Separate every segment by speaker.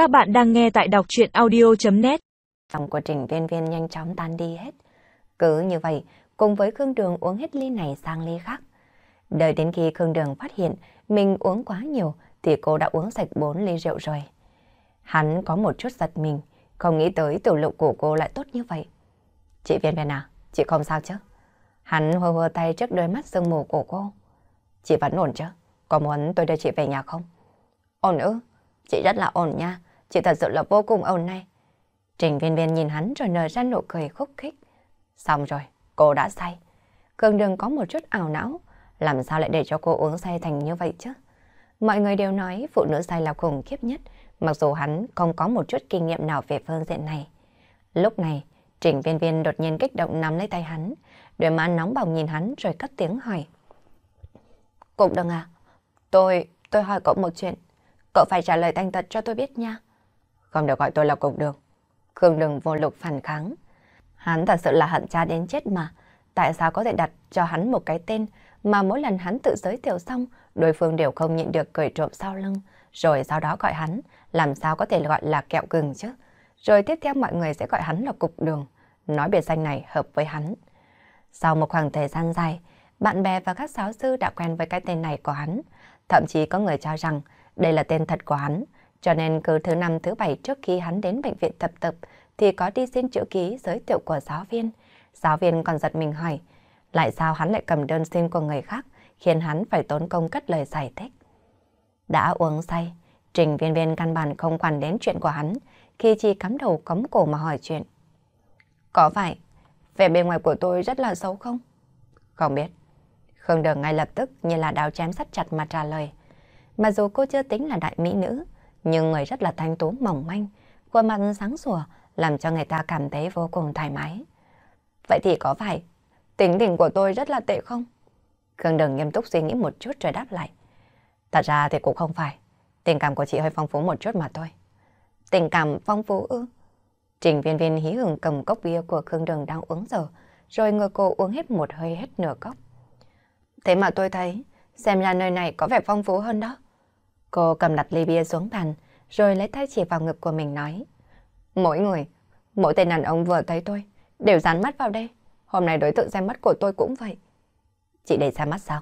Speaker 1: Các bạn đang nghe tại đọc chuyện audio.net
Speaker 2: Lòng của Trình Viên Viên nhanh chóng tan đi hết. Cứ như vậy, cùng với Khương Đường uống hết ly này sang ly khác. Đợi đến khi Khương Đường phát hiện mình uống quá nhiều thì cô đã uống sạch 4 ly rượu rồi. Hắn có một chút giật mình, không nghĩ tới tiểu lục của cô lại tốt như vậy. Chị Viên Viên à, chị không sao chứ? Hắn hơ hơ tay trước đôi mắt sương mù của cô. Chị vẫn ổn chứ? Có muốn tôi đưa chị về nhà không? Ổn ư? Chị rất là ổn nha. Chị thật sự là vô cùng ổn này. Trình viên viên nhìn hắn rồi nở ra nụ cười khúc khích. Xong rồi, cô đã say. Cường đừng có một chút ảo não. Làm sao lại để cho cô uống say thành như vậy chứ? Mọi người đều nói phụ nữ say là khủng khiếp nhất. Mặc dù hắn không có một chút kinh nghiệm nào về phương diện này. Lúc này, Trình viên viên đột nhiên kích động nắm lấy tay hắn. Đôi má nóng bỏng nhìn hắn rồi cất tiếng hỏi. Cục đừng à, tôi, tôi hỏi cậu một chuyện. Cậu phải trả lời thành thật cho tôi biết nha. Không được gọi tôi là cục đường. Khương đừng vô lục phản kháng. Hắn thật sự là hận cha đến chết mà. Tại sao có thể đặt cho hắn một cái tên mà mỗi lần hắn tự giới thiệu xong, đối phương đều không nhịn được cười trộm sau lưng, rồi sau đó gọi hắn, làm sao có thể gọi là kẹo gừng chứ? Rồi tiếp theo mọi người sẽ gọi hắn là cục đường, nói biệt danh này hợp với hắn. Sau một khoảng thời gian dài, bạn bè và các giáo sư đã quen với cái tên này của hắn. Thậm chí có người cho rằng đây là tên thật của hắn, cho nên cứ thứ năm thứ bảy trước khi hắn đến bệnh viện tập tập thì có đi xin chữ ký giới thiệu của giáo viên. Giáo viên còn giật mình hỏi, lại sao hắn lại cầm đơn xin của người khác, khiến hắn phải tốn công cất lời giải thích. Đã uống say, trình viên viên căn bản không quản đến chuyện của hắn, khi chỉ cắm đầu cắm cổ mà hỏi chuyện. Có phải, vẻ bề ngoài của tôi rất là xấu không? Không biết. Khương Đường ngay lập tức như là đào chém sắt chặt mà trả lời. Mà dù cô chưa tính là đại mỹ nữ, nhưng người rất là thanh tú mỏng manh, khuôn mặt sáng sủa, làm cho người ta cảm thấy vô cùng thoải mái. Vậy thì có phải tính tình của tôi rất là tệ không? Khương Đường nghiêm túc suy nghĩ một chút rồi đáp lại. Thật ra thì cũng không phải. Tình cảm của chị hơi phong phú một chút mà thôi. Tình cảm phong phú ư? Trình viên viên hí hưởng cầm cốc bia của Khương Đường đang uống giờ, rồi người cô uống hết một hơi hết nửa cốc. Thế mà tôi thấy, xem ra nơi này có vẻ phong phú hơn đó. Cô cầm đặt ly bia xuống bàn, rồi lấy tay chỉ vào ngực của mình nói. Mỗi người, mỗi tên đàn ông vừa thấy tôi, đều dán mắt vào đây. Hôm nay đối tượng xem mắt của tôi cũng vậy. Chị để xem mắt sao?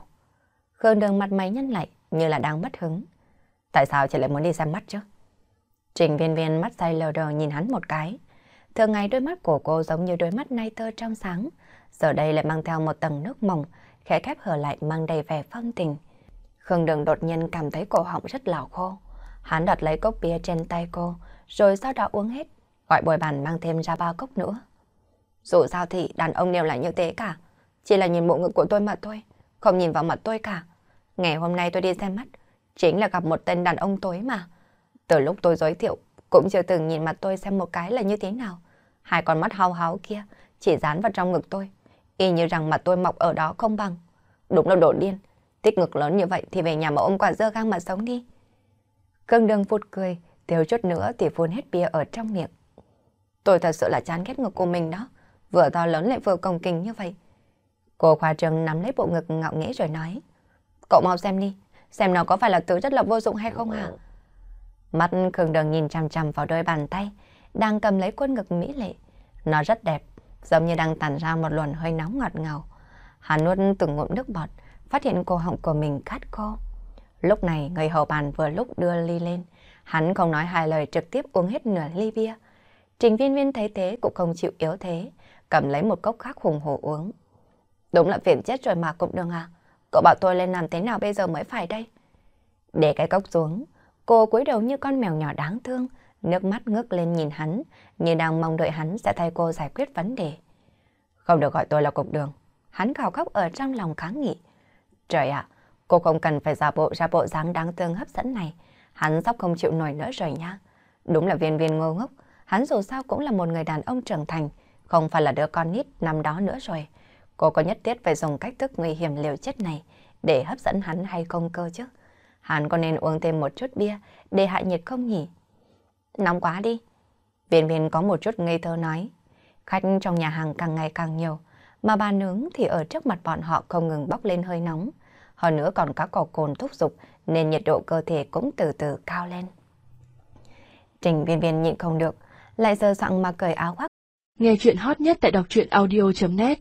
Speaker 2: Khương đường mặt máy nhăn lại, như là đang mất hứng. Tại sao chị lại muốn đi xem mắt chứ? Trình viên viên mắt say lờ đờ nhìn hắn một cái. Thường ngày đôi mắt của cô giống như đôi mắt nay tơ trong sáng. Giờ đây lại mang theo một tầng nước mỏng, khẽ khép hở lại mang đầy vẻ phong tình. Khương Đường đột nhiên cảm thấy cổ họng rất là khô. Hắn đặt lấy cốc bia trên tay cô, rồi sau đó uống hết, gọi bồi bàn mang thêm ra ba cốc nữa. Dù sao thì đàn ông đều là như thế cả, chỉ là nhìn bộ ngực của tôi mà thôi, không nhìn vào mặt tôi cả. Ngày hôm nay tôi đi xem mắt, chính là gặp một tên đàn ông tối mà. Từ lúc tôi giới thiệu, cũng chưa từng nhìn mặt tôi xem một cái là như thế nào. Hai con mắt hao háo kia chỉ dán vào trong ngực tôi, y như rằng mặt tôi mọc ở đó không bằng. Đúng là đồ điên, Thích ngực lớn như vậy thì về nhà mà ôm quả dưa gang mà sống đi. Cương đường phụt cười, thiếu chút nữa thì phun hết bia ở trong miệng. Tôi thật sự là chán ghét ngực của mình đó. Vừa to lớn lại vừa công kình như vậy. Cô khoa trường nắm lấy bộ ngực ngạo nghễ rồi nói. Cậu mau xem đi, xem nó có phải là thứ rất là vô dụng hay không hả? Mắt Khương Đường nhìn chằm chằm vào đôi bàn tay, đang cầm lấy quân ngực mỹ lệ. Nó rất đẹp, giống như đang tản ra một luồng hơi nóng ngọt ngào. Hắn nuốt từng ngụm nước bọt, phát hiện cổ họng của mình khát khô. Lúc này người hầu bàn vừa lúc đưa ly lên, hắn không nói hai lời trực tiếp uống hết nửa ly bia. Trình viên viên thấy thế cũng không chịu yếu thế, cầm lấy một cốc khác hùng hổ uống. Đúng là phiền chết rồi mà cục đường à, cậu bảo tôi lên làm thế nào bây giờ mới phải đây? Để cái cốc xuống, cô cúi đầu như con mèo nhỏ đáng thương, nước mắt ngước lên nhìn hắn, như đang mong đợi hắn sẽ thay cô giải quyết vấn đề. Không được gọi tôi là cục đường, hắn gào khóc ở trong lòng kháng nghị. Trời ạ, cô không cần phải giả bộ ra bộ dáng đáng thương hấp dẫn này. Hắn sắp không chịu nổi nữa rồi nha. Đúng là viên viên ngô ngốc. Hắn dù sao cũng là một người đàn ông trưởng thành, không phải là đứa con nít năm đó nữa rồi. Cô có nhất thiết phải dùng cách thức nguy hiểm liều chết này để hấp dẫn hắn hay không cơ chứ? Hắn có nên uống thêm một chút bia để hạ nhiệt không nhỉ? Nóng quá đi. Viên viên có một chút ngây thơ nói. Khách trong nhà hàng càng ngày càng nhiều, mà bà nướng thì ở trước mặt bọn họ không ngừng bốc lên hơi nóng. Hơn nữa còn có cầu cồn thúc dục nên nhiệt độ cơ thể cũng từ từ cao lên. Trình viên viên nhịn không được, lại giờ soạn mà cởi áo khoác.
Speaker 1: Nghe chuyện hot nhất tại đọc truyện audio.net